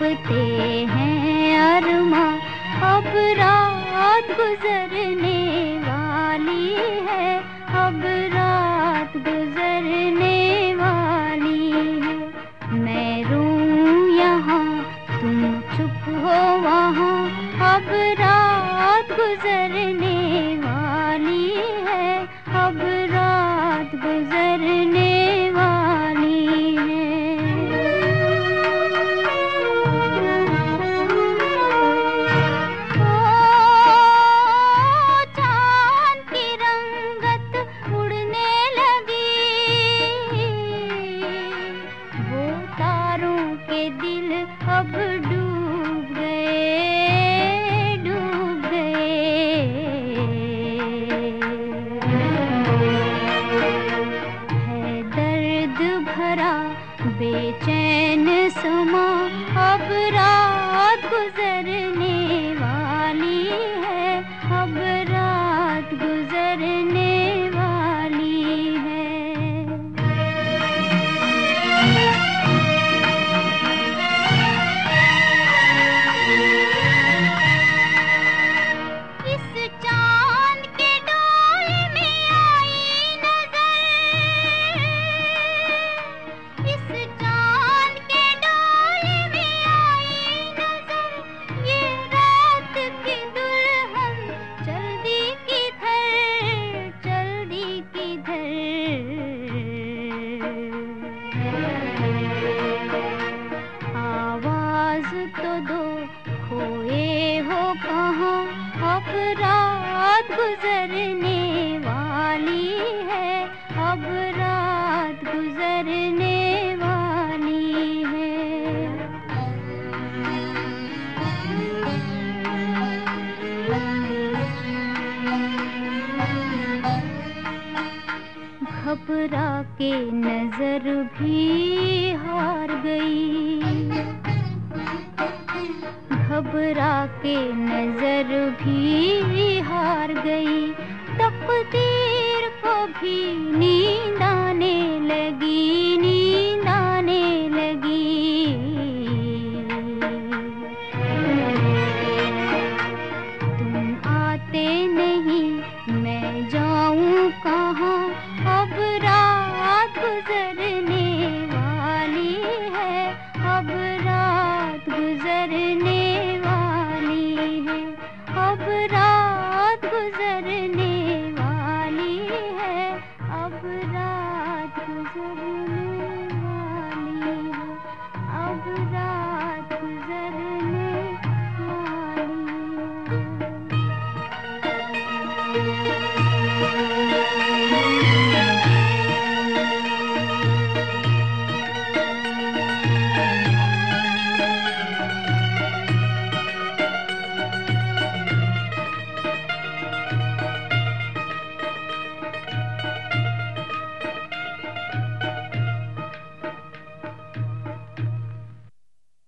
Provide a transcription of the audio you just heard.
तड़पते हैं अरमा। अब रात गुजरने वाली है। अब रात गुजरने वाली है। मैं रू यहाँ, तुम चुप हो वहाँ। अब रात गुजरने रात गुजरने वाली है, अब रात गुजरने वाली है। घबरा के नज़र भी हार गई। घबरा के नज़र भी गई। तकदीर को भी नींद आने लगी।